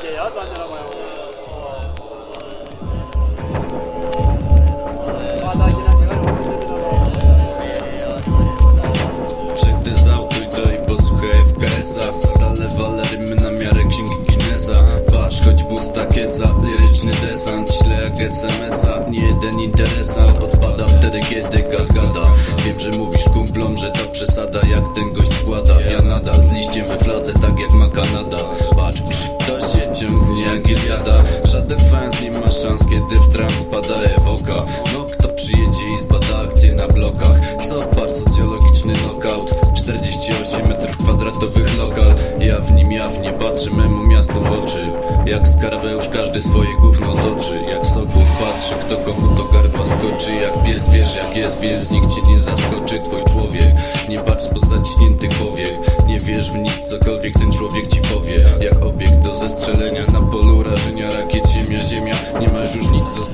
takie, o co oni robią? Przegdy zautujtaj, bo Stale walerymy na miarę księgi Guinnessa. Patrz, choć w usta kiesa, liryczny desant Śle jak SMS-a, nie jeden interesant Odpada wtedy, kiedy gad gada Wiem, że mówisz kumplom, że ta przesada Żaden fans nie ma szans, kiedy w trans pada ewoka No kto przyjedzie i zbada akcje na blokach? Co par socjologiczny knockout? 48 metrów kwadratowych lokal. Ja w nim jawnie patrzę memu miastu w oczy. Jak skarabeusz każdy swoje gówno toczy. Jak sokół patrzy kto komu do gardła skoczy. Jak pies wiesz jak jest więc nikt cię nie zaskoczy. Twój człowiek nie patrz po zaciśniętych powiek Nie wiesz w nic cokolwiek ten człowiek już nic do